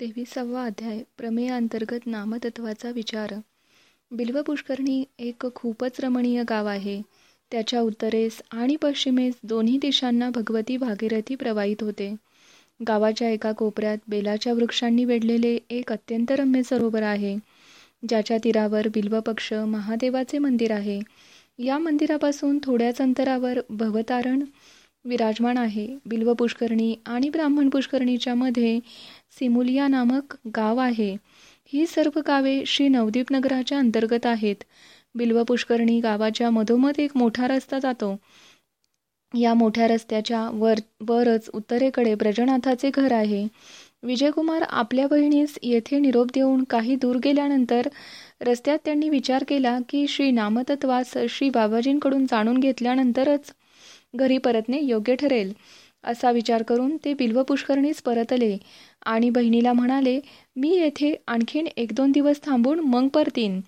तेविसावा अध्याय प्रमेय अंतर्गत नामतत्वाचा विचार. बिल्व पुष्करणी एक खूपच रमणीय गाव आहे. त्याच्या उत्तरेस आणि पश्चिमेस दोन्ही दिशांना भगवती भागीरथी प्रवाहित होते. गावाच्या एका कोपऱ्यात बेलाच्या वृक्षांनी वेढलेले एक अत्यंत रम्य सरोवर आहे. ज्याच्या तीरावर बिल्वपक्ष महादेवाचे मंदिर आहे. या मंदिरापासून थोड्याच अंतरावर भवतारण विराजमान आहे. बिल्व पुष्करणी आणि ब्राह्मण पुष्करणीच्या मध्ये सिमुलिया नामक गाव आहे. ही सर्व गावे श्री नवदीप नगराच्या अंतर्गत आहेत. बिल्व पुष्करणी गावाच्या मधोमध एक मोठा रस्ता जातो. या मोठ्या रस्त्याच्या वर वरच उत्तरेकडे ब्रजनाथाचे घर आहे. विजयकुमार आपल्या बहिणीस येथे निरोप देऊन काही दूर गेल्यानंतर रस्त्यात त्यांनी विचार केला की श्री नामतत्वास श्री बाबाजींकडून जाणून घेतल्यानंतरच घरी परतणे योग्य ठरेल असा विचार करून ते बिल्व पुष्करणीस परतले. आणि बहिणीला म्हणाले मी येथे आणखीन एक दोन दिवस थांबून मग परतीन.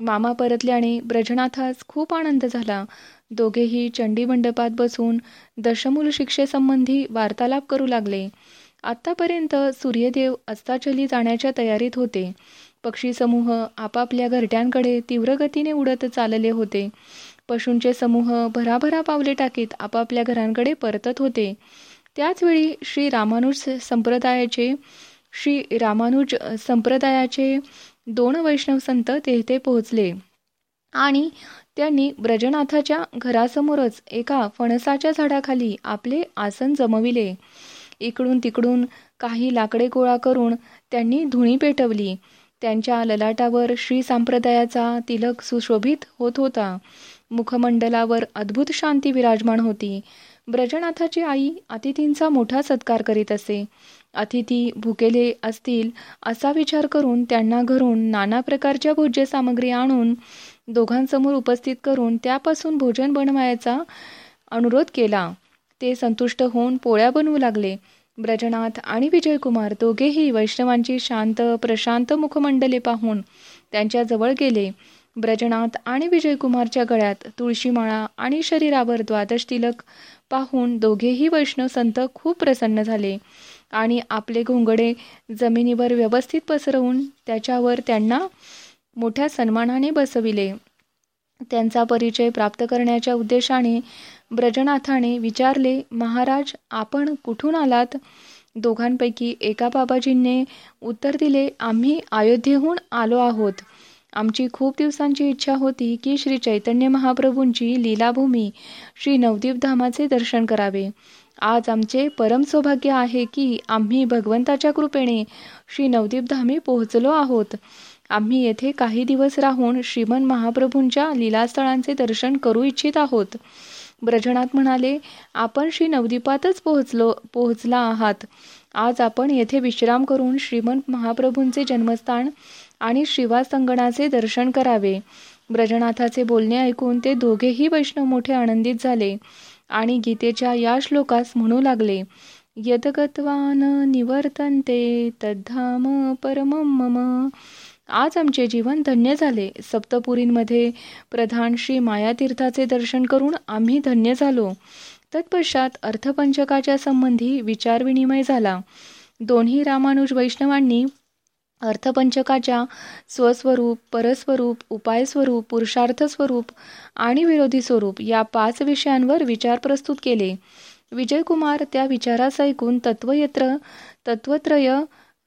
मामा परतल्याने ब्रजनाथास खूप आनंद झाला. दोघेही चंडी मंडपात बसून दशमूल शिक्षेसंबंधी वार्तालाप करू लागले. आत्तापर्यंत सूर्यदेव अस्ताचली जाण्याच्या तयारीत होते. पक्षी समूह आपापल्या घरट्यांकडे तीव्र गतीने उडत चालले होते. पशूंचे समूह भराभरा पावले टाकीत आपापल्या घरांकडे परतत होते. त्याचवेळी श्री रामानुज संप्रदायाचे श्री रामानुज संप्रदायाचे दोन वैष्णव संत तेथे पोहोचले. आणि त्यांनी ब्रजनाथाच्या घरासमोरच एका फणसाच्या झाडाखाली आपले आसन जमविले. इकडून तिकडून काही लाकडे गोळा करून त्यांनी धुणी पेटवली. त्यांच्या ललाटावर श्री संप्रदायाचा तिलक सुशोभित होत होता. मुखमंडलावर अद्भुत शांती विराजमान होती. ब्रजनाथाची आई अतिथींचा मोठा सत्कार करीत असे. अतिथी भुकेले असतील असा विचार करून त्यांना घरून नाना प्रकारच्या भोज्य सामग्री आणून दोघांसमोर उपस्थित करून त्यापासून भोजन बनवायचा अनुरोध केला. ते संतुष्ट होऊन पोळ्या बनवू लागले. ब्रजनाथ आणि विजयकुमार दोघेही वैष्णवांची शांत प्रशांत मुखमंडले पाहून त्यांच्याजवळ गेले. ब्रजनाथ आणि विजयकुमारच्या गळ्यात तुळशीमाळा आणि शरीरावर द्वादश तिलक पाहून दोघेही वैष्णव संत खूप प्रसन्न झाले. आणि आपले घोंगडे जमिनीवर व्यवस्थित पसरवून त्याच्यावर त्यांना मोठ्या सन्मानाने बसविले. त्यांचा परिचय प्राप्त करण्याच्या उद्देशाने ब्रजनाथाने विचारले महाराज आपण कुठून आलात? दोघांपैकी एका बाबाजींनी उत्तर दिले आम्ही अयोध्येहून आलो आहोत. आमची खूप दिवसांची इच्छा होती की श्री चैतन्य महाप्रभूंची लीलाभूमी श्री नवदीप धामाचे दर्शन करावे. आज आमचे परम सौभाग्य आहे की आम्ही भगवंताच्या कृपेने श्री नवदीप धामी पोहोचलो आहोत. आम्ही येथे काही दिवस राहून श्रीमन महाप्रभूंच्या लीलास्थळांचे दर्शन करू इच्छित आहोत. ब्रजनाथ म्हणाले आपण श्री नवदीपातच पोहोचलो पोहोचला आहात. आज आपण येथे विश्राम करून श्रीमंत महाप्रभूंचे जन्मस्थान आणि शिवासंगणाचे दर्शन करावे. ब्रजनाथाचे बोलणे ऐकून ते दोघेही वैष्णव मोठे आनंदित झाले आणि गीतेच्या या श्लोकास म्हणू लागले यदगत्वान निवर्तनते तद्धाम परम मम. आज आमचे जीवन धन्य झाले. सप्तपुरींमध्ये प्रधान श्री मायातीर्थाचे दर्शन करून आम्ही धन्य झालो. तत्पश्चात अर्थपंचकाच्या संबंधी विचारविनिमय झाला. दोन्ही रामानुज वैष्णवांनी अर्थपंचकाच्या स्वस्वरूप परस्वरूप उपायस्वरूप पुरुषार्थ स्वरूप आणि विरोधी स्वरूप या पाच विषयांवर विचार प्रस्तुत केले. विजयकुमार त्या विचारास ऐकून तत्वयत्र तत्वत्रय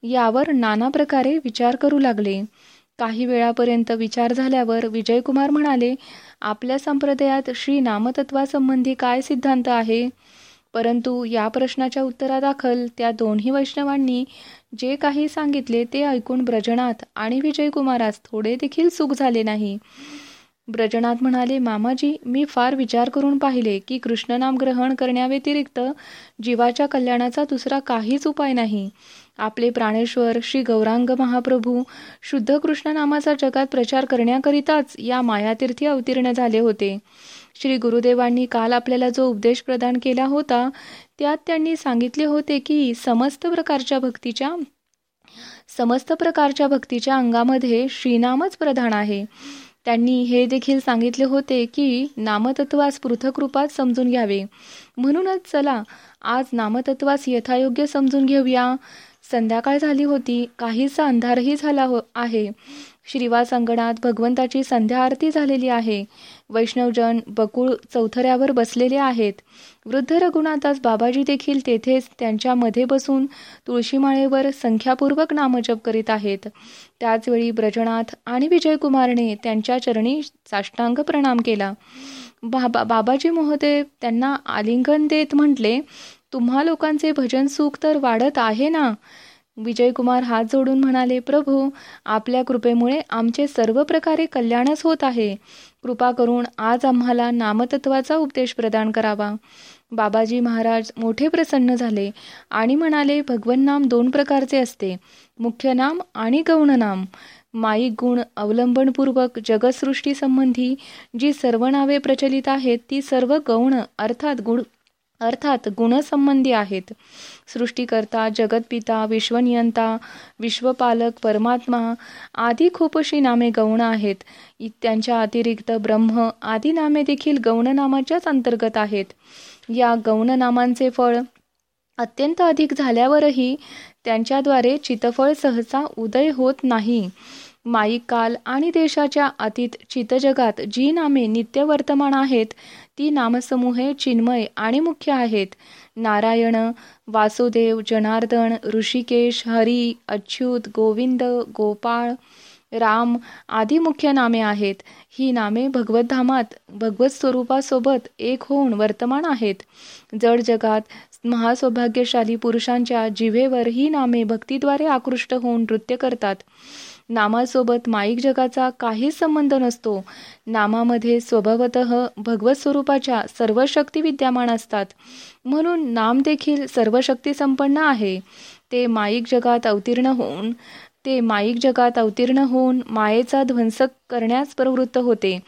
यावर नाना प्रकारे विचार करू लागले. काही वेळापर्यंत विचार झाल्यावर विजयकुमार म्हणाले आपल्या संप्रदायात श्री नामतत्वासंबंधी काय सिद्धांत आहे? परंतु या प्रश्नाच्या उत्तरादाखल त्या दोन्ही वैष्णवांनी जे काही सांगितले ते ऐकून ब्रजनाथ आणि विजयकुमारास थोडे देखील सुख झाले नाही. ब्रजनाथ म्हणाले मामाजी मी फार विचार करून पाहिले की कृष्णनाम ग्रहण करण्याव्यतिरिक्त जीवाच्या कल्याणाचा दुसरा काहीच उपाय नाही. आपले प्राणेश्वर श्री गौरांग महाप्रभू शुद्ध कृष्ण नामाचा जगात प्रचार करण्याकरिताच या मायातीर्थी अवतीर्ण झाले होते. श्री गुरुदेवांनी काल आपल्याला जो उपदेश प्रदान केला होता त्यात त्यांनी सांगितले होते की समस्त प्रकारच्या भक्तीच्या समस्त प्रकारच्या भक्तीच्या अंगामध्ये श्रीनामच प्रधान आहे. त्यांनी हे देखील सांगितले होते की नामतत्वास पृथक रूपात समजून घ्यावे. म्हणूनच चला आज नामतत्वास यथायोग्य समजून घेऊया. संध्याकाळ झाली होती. काहीसा अंधारही झाला हो आहे. श्रीवास अंगणात भगवंताची संध्या आरती झालेली आहे. वैष्णवजन बकुळ चौथऱ्यावर बसलेले आहेत. वृद्ध रघुनाथास बाबाजी देखील तेथेच त्यांच्या मध्ये बसून तुळशीमाळेवर संख्यापूर्वक नामजप करीत आहेत. त्याचवेळी ब्रजनाथ आणि विजयकुमारने त्यांच्या चरणी साष्टांग प्रणाम केला. बाबा बाबाजी महोदय त्यांना आलिंगन देत म्हटले तुम्हा लोकांचे भजन सुख तर वाढत आहे ना? विजयकुमार हात जोडून म्हणाले प्रभू आपल्या कृपेमुळे आमचे सर्व प्रकारे कल्याणच होत आहे. कृपा करून आज आम्हाला नामतत्वाचा उपदेश प्रदान करावा. बाबाजी महाराज मोठे प्रसन्न झाले आणि म्हणाले भगवन नाम दोन प्रकारचे असते. मुख्य नाम आणि गौण नाम. माईक गुण अवलंबनपूर्वक जगसृष्टीसंबंधी जी सर्व नावे प्रचलित आहेत ती सर्व गौण अर्थात गुण अर्थात गुणसंबंधी आहेत. सृष्टीकर्ता जगतपिता विश्वनियंता विश्वपालक परमात्मा आदी खूपशी नामे गौण आहेत. त्यांच्या अतिरिक्त ब्रह्म आदी नामे देखील गौण नामाच्याच अंतर्गत आहेत. या गौण नामांचे फळ अत्यंत अधिक झाल्यावरही त्यांच्याद्वारे चितफळ सहसा उदय होत नाही. माईक काल आणि देशाच्या अतीत चितजगात जी नामे नित्य वर्तमान आहेत ती नामसमूहे चिन्मय आणि मुख्य आहेत. नारायण वासुदेव जनार्दन ऋषिकेश हरी अच्युत गोविंद गोपाळ राम आदी मुख्य नामे आहेत. ही नामे भगवतधामात भगवत स्वरूपासोबत एक होऊन वर्तमान आहेत. जड जगात महासौभाग्यशाली पुरुषांच्या जिभेवर ही नामे भक्तीद्वारे आकृष्ट होऊन नृत्य करतात. नामासोबत माईक जगाचा काहीच संबंध नसतो. नामामध्ये स्वभावत भगवत स्वरूपाच्या सर्व शक्ती विद्यमान असतात. म्हणून नाम देखील सर्व शक्ती संपन्न आहे. ते माईक जगात अवतीर्ण होऊन ते माईक जगात अवतीर्ण होऊन मायेचा ध्वंस करण्यास प्रवृत्त होते.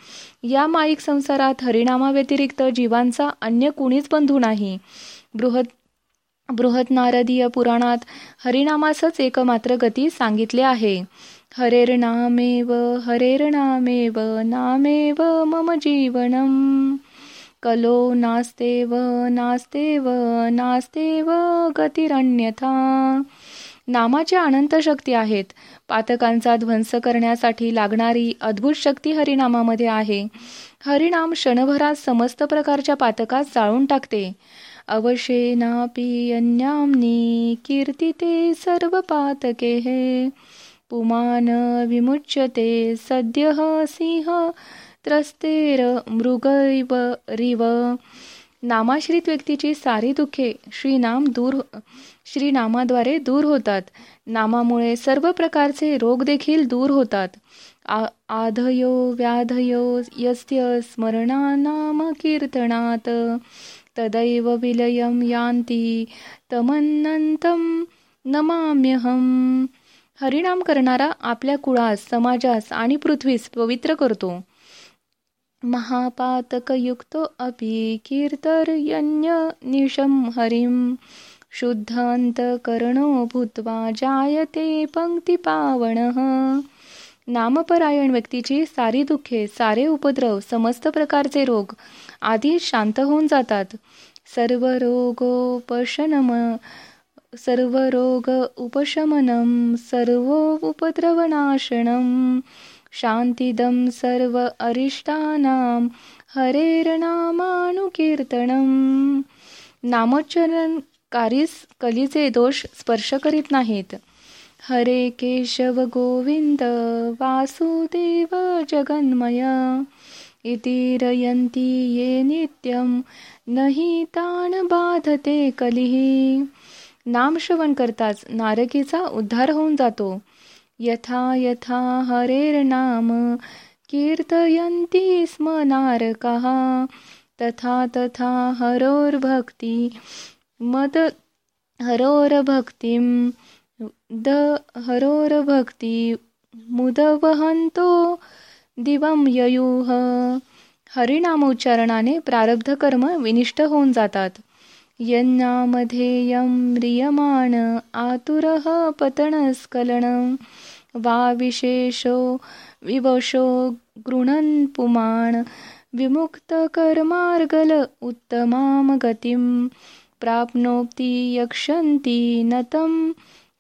या माईक संसारात हरिनामाव्यतिरिक्त जीवांचा अन्य कुणीच बंधू नाही. बृहत बृहत नारदीय पुराणात हरिनामासच एकमात्र गती सांगितले आहे. हरेर्नामेव हरेर्नामेव नामेव मम जीवनम्। कलो नास्तेव नास्तेव नास्तेव गतिरण्यथा नामाच्या अनंत शक्ती आहेत. पातकांचा ध्वंस करण्यासाठी लागणारी अद्भुत शक्ती हरिनामामध्ये आहे. हरिनाम क्षणभरात समस्त प्रकारच्या पातकात जाळून टाकते. अवशेनापी अन्यामनी कीर्तिते सर्व पातके हे। पुमान विमुच्यते सद्य सिंह त्रस्तेर मृगैव रिव। नामाश्रित व्यक्तीची सारी दुःखे श्रीनाम दूर हो- श्रीनामाद्वारे दूर होतात. नामामुळे सर्व प्रकारचे रोग देखील दूर होतात. आधयो व्याधयो यस्य स्मरणानाम कीर्तनात। तदैव विलयम यान्ती तमन्नन्तं नमाम्यहम। हरिणाम करणारा आपल्या कुळास समाजास आणि पृथ्वीस पवित्र करतो. महापातकयुक्तो अपि कीर्तर्यन्य निशम हरिम शुद्धांतकरणो भूत्वा जायते पावण नामपरायण व्यक्तीची सारी दुःखे सारे उपद्रव समस्त प्रकारचे रोग आधी शांत होऊन जातात. सर्व रोगोपशनम सर्व रोग उपशमनम सर्व उपद्रवनाशनम शांतिदम सर्व अरिष्टानाम हरेरनामानुकीर्तनम नामोच्चारण कारीस कलीचे दोष स्पर्श करीत नाहीत। हरे केशव गोविंद वासुदेव जगन्मय। इतिरयंती ये नित्यम नहि ताण बाधते कलिही नामश्रवण करताच नारकीचा उद्धार होऊन जातो. यथा यथा हरेर्नाम कीर्तयन्ति स्म नारकाः तथा तथा हरोर्भक्ती मद हरोरभक्तिं द हरोरभक्ती मुदवहंतो दिवम ययुह हरिनामोच्चारणाने प्रारब्ध कर्म विनिष्ट होऊन जातात. यन्नामधेयं म्रियमाण आतुरः पतनस्खलनं। वा विशेषो विवशो गृणन् पुमान् विमुक्तकर्मार्गल उत्तमां गतिं। प्राप्नोति यक्षन्ति न तं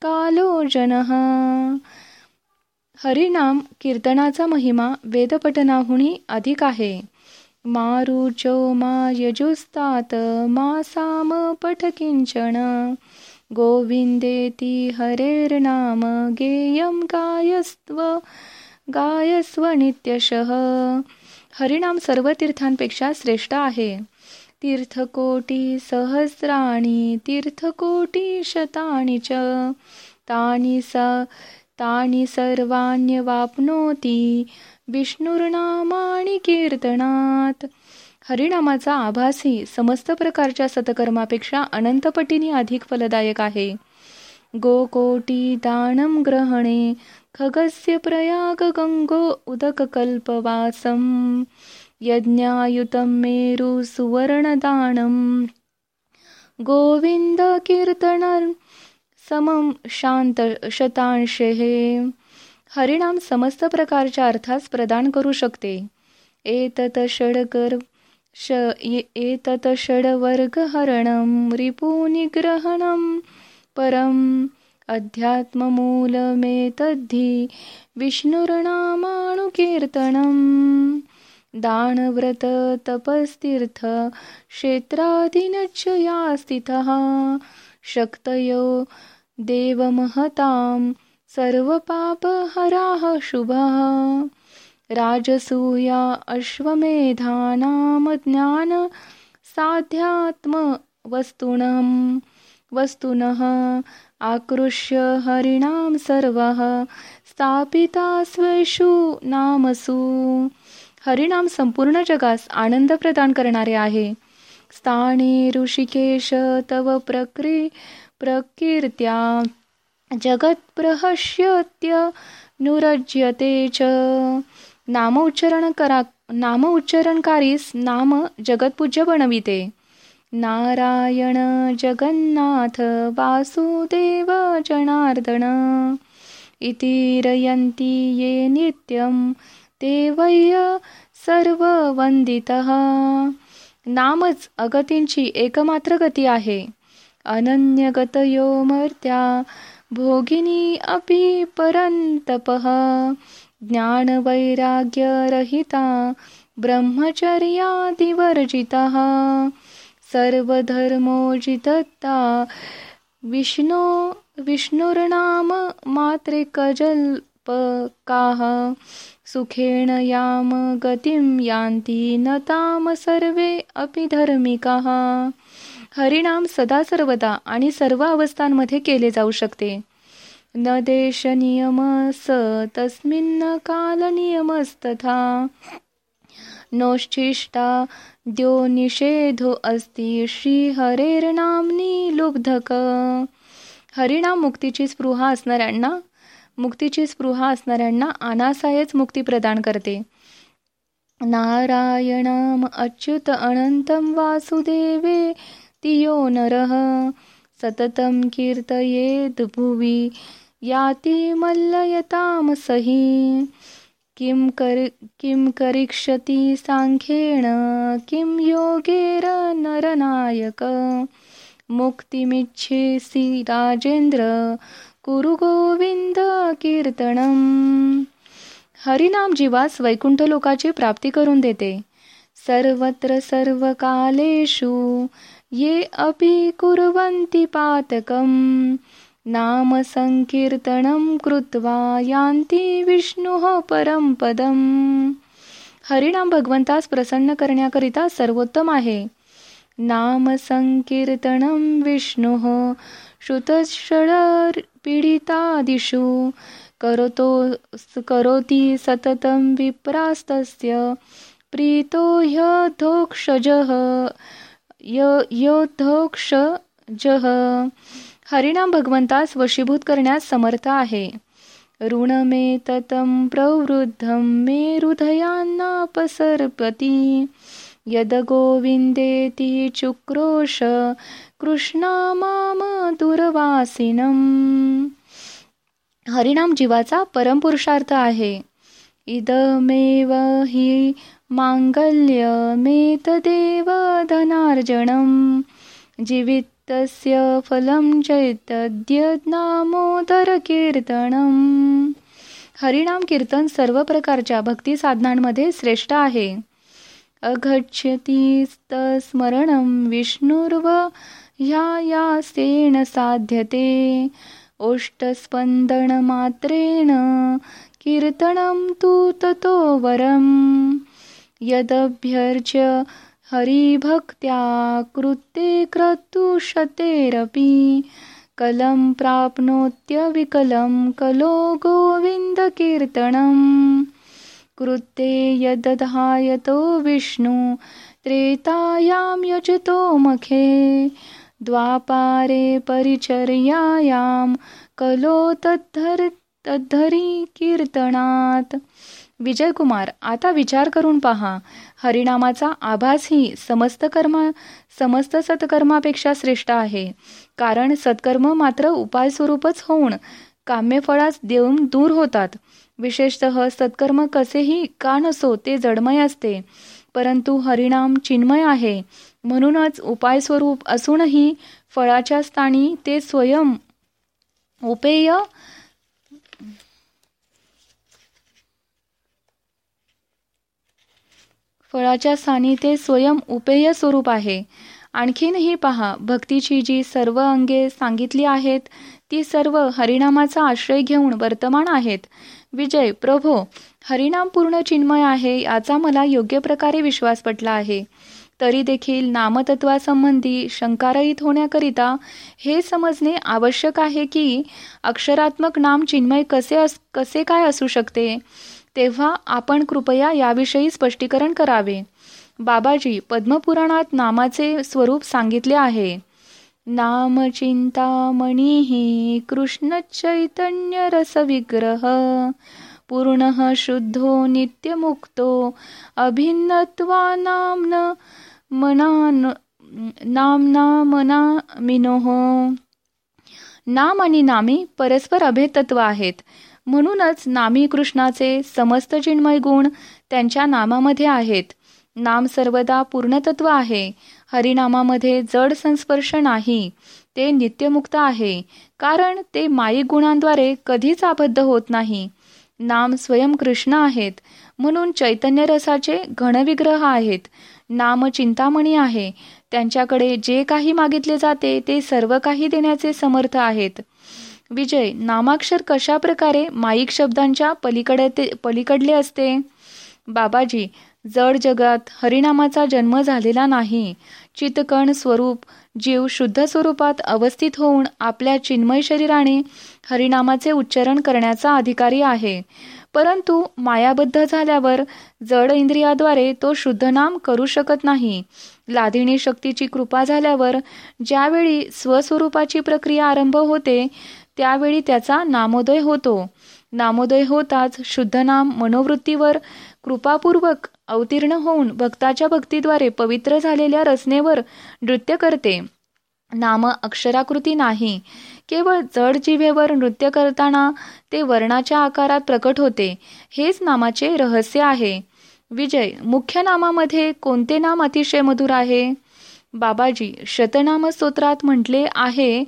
कालो जनः। हरिनाम कीर्तनाचा महिमा वेदपठनाहुनी अधिक आहे। मारुचो मा यजुस्तात मा साम पठकिंचन गोविंदेती हरेर्नाम गेयम गायस्व गायस्व नित्यशः। हरिनाम सर्व तीर्थांपेक्षा श्रेष्ठ आहे। तीर्थकोटी सहस्राणी तीर्थकोटी शतानी च। तानी स तानी सर्वाण्यवाप्नोती विष्णुर्नामाणी कीर्तनात. हरिनामाचा आभासी समस्त प्रकारच्या सतकर्मापेक्षा अनंतपटीने अधिक फलदायक आहे. गोकोटी दानम ग्रहणे खगस्य प्रयाग गंगो उदककल्पवासम यज्ञायुतं मेरु सुवर्णदानं. गोविंद कीर्तन समम शांत हरिनाम समस्त प्रकारच्या अर्थास प्रदान करू शकते. एतत षडकर श एतत षडवर्गहरणं रिपुनिग्रहणं परम् अध्यात्ममूलमेतद्धि विष्णुर्नामाणुकीर्तनम् दानव्रत तपस्तीर्थ क्षेत्राधीनच या स्थितः शक्तयो देवमहतां सर्वपापहराः शुभः। राजसूया अश्वमेधानां ज्ञान साध्यात्मवस्तुनं वस्तुनः आकृष्य हरिणां सर्वः। स्थापिता स्वेषु नामसु। हरिणाम संपूर्ण जगास आनंद प्रदान करणारे आहे। स्थाने ऋषिकेश तव प्रक्रि प्रकीर्त्या। जगत्प्रहश्यत्य नुरज्यते च। नाम उच्चारण करा नाम उच्चारणकारीस नाम जगतपूज्य बनविते। नारायण जगन्नाथ वासुदेव जनार्दन। इति ये नित्यं ते वय्य सर्व वंदितः नामच अगतींची एकमात्र गती आहे। अनन्यगतयो मर्त्या भोगिनी अपि परन्तपः ज्ञानवैराग्यरहिता ब्रह्मचर्यादिवर्जितः। सर्वधर्मोजितत्ता विष्णो विष्णुर्नाम मात्रे सुखेण याम गतिं यान्ति न ताम सर्वे अपि धर्मिकाः। हरिनाम सदा सर्वदा आणि सर्व अवस्थांमध्ये केले जाऊ शकते. न देश स तस्मिन्न काल नियमस्तथा. नोश्चिष्टा द्यो निषेधो अस्ति श्रीहरेर्नाम्नी लुब्धक हरिणाम मुक्तीची स्पृहा असणाऱ्यांना मुक्तीची स्पृहा असणाऱ्यांना अनासायच मुक्ती प्रदान करते. नारायणम अच्युत अनंतम वासुदेवे तियो नरः। सततं कीर्तयेद् भुवि याति मल्लयतामसहि। किं कर किं करिष्यति साङ्ख्येण किं योगेर नरनायक? मुक्तिमिच्छेसि राजेंद्र कुरु गोविंद कीर्तनम। हरिनाम जीवास वैकुंठ लोकाची प्राप्ती करून देते। सर्वत्र सर्वकालेषु ये अपि कुर्वन्ति पातकं नाम संकीर्तनं कृत्वा यान्ति विष्णुः परं पदम्। हरिणाम भगवंतास प्रसन्न करण्याकरिता सर्वोत्तम आहे। नाम संकीर्तनं विष्णुः श्रुतषडपीडितादिषु करोतो करोति सततं विप्रास्तस्य। प्रीतो ह्यधोक्षजः योद्धोक्षजः हरिनाम भगवंतास वशीभूत करण्यास समर्थ आहे. ऋण मे ततं प्रवृद्ध मे हृदयान्नापसर्पती. यद गोविंदेती चुक्रोश कृष्णा माम दुर्वासिनम. हरिणाम जीवाचा परमपुरुषार्थ आहे. इदमेव हि मांगल्यमेतदेव धनार्जनं जीवित फलं कीर्तनम हरिनाम कीर्तन सर्व प्रकारच्या भक्ती साधनांमध्ये श्रेष्ठ आहे। अघच्छतीस्तस्मरण विष्णुर्व ह्या या सेन साध्यते। ओष्टस्पन्दनमात्रेण कीर्तनं तु ततो वरम्। यदभ्यर्च्य हरिभक्त्या कृते क्रतुशतेरपि कलं प्राप्नोत्यविकलं कलो गोविन्दकीर्तनम् कृते यदधायतो विष्णु त्रेतायां यजतो मखे। द्वापारे परिचर्यायां कलो तद्धर तद्धरी कीर्तनात् विजयकुमार आता विचार करून पहा. हरिनामाचा आभासही समस्त कर्म समस्त सत्कर्मापेक्षा श्रेष्ठ आहे. कारण सत्कर्म मात्र उपाय स्वरूपच होऊन काम्यफळास देऊन दूर होतात. विशेषत सत्कर्म कसेही का नसो ते जडमय असते. परंतु हरिणाम चिन्मय आहे. म्हणूनच उपाय स्वरूप असूनही फळाच्या स्थानी ते स्वयं उपेय फळाच्या स्थानी ते स्वयं उपेय स्वरूप आहे. आणखीनही पहा भक्तीची जी सर्व अंगे सांगितली आहेत ती सर्व हरिनामाचा आश्रय घेऊन वर्तमान आहेत. विजय प्रभो हरिनाम पूर्ण चिन्मय आहे याचा मला योग्य प्रकारे विश्वास पटला आहे. तरी देखील नामतत्वासंबंधी शंकारहित होण्याकरिता हे समजणे आवश्यक आहे की अक्षरात्मक नाम चिन्मय कसे अस कसे काय असू शकते? तेव्हा आपण कृपया याविषयी स्पष्टीकरण करावे. बाबाजी पद्मपुराणात नामाचे स्वरूप सांगितले आहे. नाम चिंतामणी कृष्ण चैतन्य रस विग्रह. पूर्ण शुद्धो नित्यमुक्तो अभिन्नत्वा नामन मना नामना मनामिनोः. नाम आणि नामी परस्पर अभेतत्व आहेत. म्हणूनच नामी कृष्णाचे समस्त चिन्मय गुण त्यांच्या नामामध्ये आहेत. नाम सर्वदा पूर्णतत्व आहे. हरिनामामध्ये जड संस्पर्श नाही. ते नित्यमुक्त आहे. कारण ते माई गुणांद्वारे कधीच आबद्ध होत नाही. नाम स्वयं कृष्ण आहेत. म्हणून चैतन्य रसाचे घनविग्रह आहेत. नाम चिंतामणी आहे. त्यांच्याकडे जे काही मागितले जाते ते सर्व काही देण्याचे समर्थ आहेत. विजय नामाक्षर कशा प्रकारे माईक शब्दांच्या पलीकडे पलीकडले असते? बाबाजी जड जगात हरिनामाचा जन्म झालेला नाही. चितकण स्वरूप जीव शुद्ध स्वरूपात अवस्थित होऊन आपल्या चिन्मय शरीराने हरिनामाचे उच्चारण करण्याचा अधिकारी आहे. परंतु मायाबद्ध झाल्यावर जड इंद्रियाद्वारे तो शुद्ध नाम करू शकत नाही. लादिणी शक्तीची कृपा झाल्यावर ज्यावेळी स्वस्वरूपाची प्रक्रिया आरंभ होते त्यावेळी त्याचा नामोदय होतो. नामोदय होताच शुद्ध नाम मनोवृत्तीवर कृपापूर्वक अवतीर्ण होऊन भक्ताच्या भक्तीद्वारे पवित्र झालेल्या रचनेवर नृत्य करते. नाम अक्षराकृती नाही. केवळ जड जिभेवर नृत्य करताना ते वर्णाच्या आकारात प्रकट होते. हेच नामाचे रहस्य आहे. विजय मुख्य नामामध्ये कोणते नाम अतिशय मधुर आहे? बाबाजी शतनाम स्तोत्रात म्हटले आहे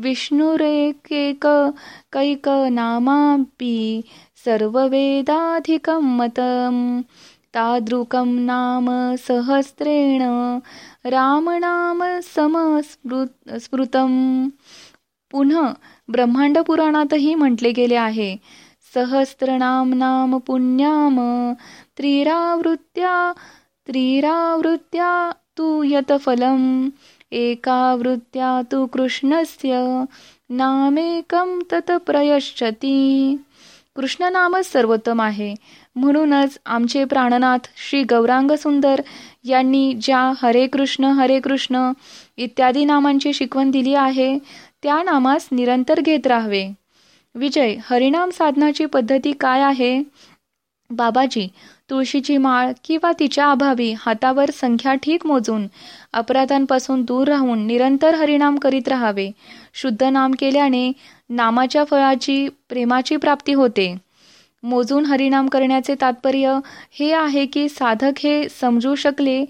विष्णुरेकेक कैकनामापि सर्ववेदाधिकं मतं तादृकं नाम सहस्रेण रामनाम समस्मृ स्मृतं पुनः ब्रह्मांड पुराणातही म्हटले गेले आहे। सहस्रनाम नाम पुण्याम त्रिरावृत्या त्रिरावृत्त्या तू यतफलम। एका वृत्त्या तु कृष्णस्य नामेकम तत प्रयश्चती कृष्णनामच सर्वोत्तम आहे. म्हणूनच आमचे प्राणनाथ श्री गौरांग सुंदर यांनी ज्या हरे कृष्ण हरे कृष्ण इत्यादी नामांची शिकवण दिली आहे त्या नामास निरंतर घेत राहावे. विजय हरिनाम साधनाची पद्धती काय आहे? बाबाजी तुळशीची माळ किंवा तिच्या अभावी हातावर संख्या ठीक मोजून अपराधांपासून दूर राहून निरंतर हरिनाम करीत राहावे. शुद्ध नाम केल्याने नामाच्या फळाची प्रेमाची प्राप्ती होते. मोजून हरिनाम करण्याचे तात्पर्य हे आहे की साधक हे समजू शकले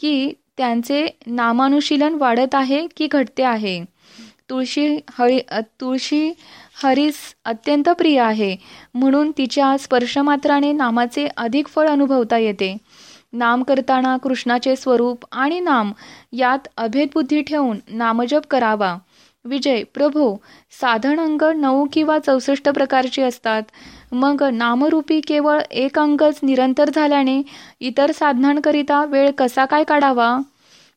की त्यांचे नामानुशीलन वाढत आहे की घटते आहे. तुळशी हळी तुळशी हरीस अत्यंत प्रिय आहे. म्हणून तिच्या स्पर्शमात्राने नामाचे अधिक फळ अनुभवता येते. नाम करताना कृष्णाचे स्वरूप आणि नाम यात अभेदबुद्धी ठेवून नामजप करावा. विजय प्रभो साधन अंग नऊ किंवा चौसष्ट प्रकारची असतात. मग नामरूपी केवळ एक अंगच निरंतर झाल्याने इतर साधनांकरिता वेळ कसा काय काढावा?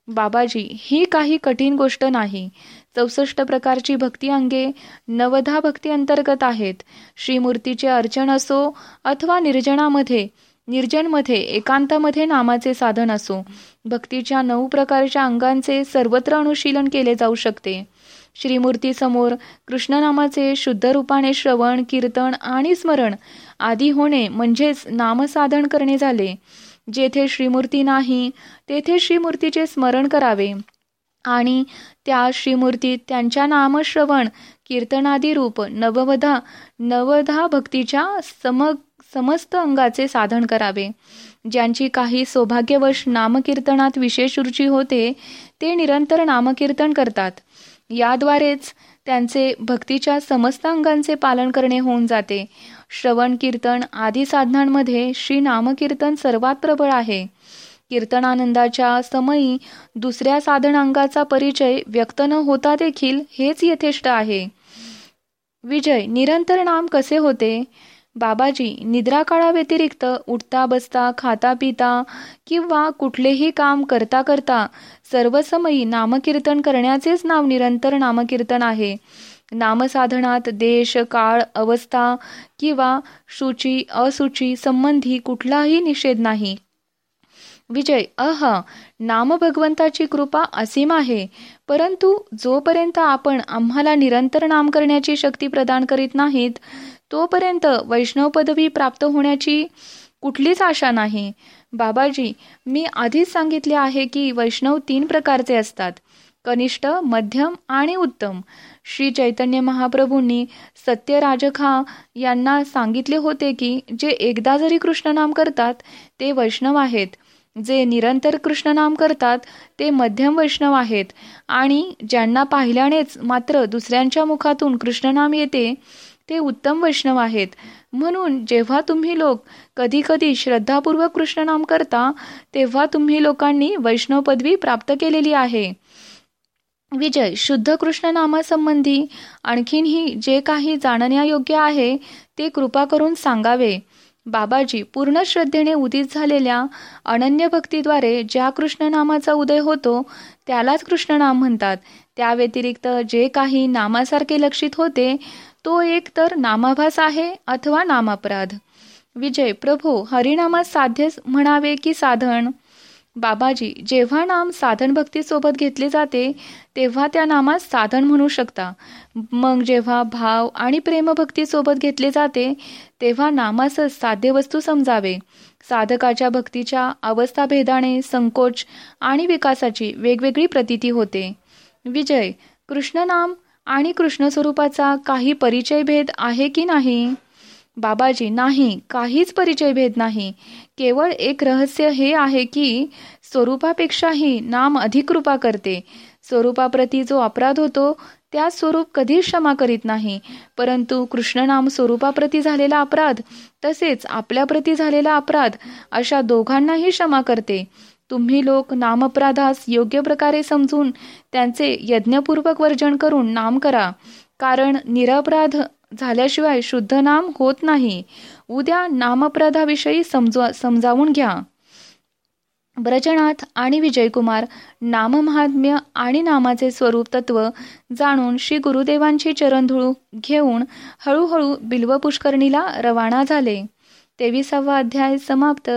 बाबाजी ही काही कठीण गोष्ट नाही. चौसष्ट प्रकारची भक्ती अंगे नवधा भक्ती अंतर्गत आहेत. श्रीमूर्तीचे अर्चन असो अथवा निर्जनामध्ये निर्जनमध्ये एकांतामध्ये नामाचे साधन असो. भक्तीच्या नऊ प्रकारच्या अंगांचे सर्वत्र अनुशीलन केले जाऊ शकते. श्रीमूर्ती समोर कृष्णनामाचे शुद्ध रूपाने श्रवण कीर्तन आणि स्मरण आदी होणे म्हणजेच नामसाधन करणे झाले. जेथे श्रीमूर्ती नाही तेथे श्रीमूर्तीचे स्मरण करावे. आणि त्या श्रीमूर्तीत त्यांच्या नामश्रवण कीर्तनादी रूप नववधा नवधा भक्तीच्या समग समस्त अंगाचे साधन करावे. ज्यांची काही सौभाग्यवश नामकीर्तनात विशेष रुची होते ते निरंतर नामकीर्तन करतात. याद्वारेच त्यांचे भक्तीच्या समस्त अंगांचे पालन करणे होऊन जाते. श्रवण कीर्तन आदी साधनांमध्ये श्री नामकीर्तन सर्वात प्रबळ आहे. कीर्तनानंदाच्या समयी दुसऱ्या साधनांगाचा परिचय व्यक्त न होता देखील हेच यथेष्ट आहे. विजय निरंतर नाम कसे होते? बाबाजी निद्रा काळाव्यतिरिक्त उठता बसता खाता पिता किंवा कुठलेही काम करता करता सर्वसमयी नामकीर्तन करण्याचेच नाव निरंतर नामकीर्तन आहे. नामसाधनात देश काळ अवस्था किंवा शुची असुची संबंधी कुठलाही निषेध नाही. विजय अह नाम भगवंताची कृपा असीम आहे परंतु जोपर्यंत आपण आम्हाला निरंतर नाम करण्याची शक्ती प्रदान करीत नाहीत तोपर्यंत वैष्णव पदवी प्राप्त होण्याची कुठलीच आशा नाही. बाबाजी मी आधीच सांगितले आहे की वैष्णव तीन प्रकारचे असतात. कनिष्ठ मध्यम आणि उत्तम. श्री चैतन्य महाप्रभूंनी सत्यराजखा यांना सांगितले होते की जे एकदा जरी कृष्णनाम करतात ते वैष्णव आहेत. जे निरंतर कृष्णनाम करतात ते मध्यम वैष्णव आहेत. आणि ज्यांना पाहिल्यानेच मात्र दुसऱ्यांच्या मुखातून कृष्णनाम येते ते उत्तम वैष्णव आहेत. म्हणून जेव्हा तुम्ही लोक कधी कधी श्रद्धापूर्वक कृष्णनाम करता तेव्हा तुम्ही लोकांनी वैष्णव पदवी प्राप्त केलेली आहे. विजय शुद्ध कृष्णनामासंबंधी आणखीनही जे काही जाणण्यायोग्य आहे ते कृपा करून सांगावे. बाबाजी पूर्ण श्रद्धेने उदित झालेल्या अनन्य भक्तीद्वारे ज्या कृष्णनामाचा उदय होतो त्यालाच कृष्णनाम म्हणतात. त्या व्यतिरिक्त जे काही नामासारखे लक्षित होते तो एक तर नामाभास आहे अथवा नामापराध. विजय प्रभू हरिनामात साध्य म्हणावे की साधन? बाबाजी जेव्हा नाम साधन भक्तीसोबत घेतले जाते तेव्हा त्या नामात साधन म्हणू शकता. मग जेव्हा भाव आणि प्रेमभक्तीसोबत घेतले जाते तेव्हा नामासच साध्य वस्तू समजावे. साधकाच्या भक्तीच्या अवस्थाभेदाने संकोच आणि विकासाची वेगवेगळी प्रतीती होते. विजय कृष्णनाम आणि कृष्ण स्वरूपाचा काही परिचय भेद आहे की नाही? बाबाजी नाही काहीच परिचय भेद नाही. केवळ एक रहस्य हे आहे की स्वरूपापेक्षाही नाम अधिक कृपा करते. स्वरूपाप्रती जो अपराध होतो त्या स्वरूप कधीच क्षमा करीत नाही. परंतु कृष्णनाम स्वरूपाप्रती झालेला अपराध तसेच आपल्याप्रती झालेला अपराध अशा दोघांनाही क्षमा करते. तुम्ही लोक नामपराधास योग्य प्रकारे समजून त्यांचे यज्ञपूर्वक वर्जन करून नाम करा. कारण निरपराध झाल्याशिवाय शुद्ध नाम होत नाही. उद्या नामपराधाविषयी समजवा समजावून घ्या. ब्रजनाथ आणि विजयकुमार नाममहात्म्य आणि नामाचे स्वरूप तत्व जाणून श्री गुरुदेवांची चरणधुळू घेऊन हळूहळू बिल्व पुष्करणीला रवाना झाले. तेविसावा अध्याय समाप्त.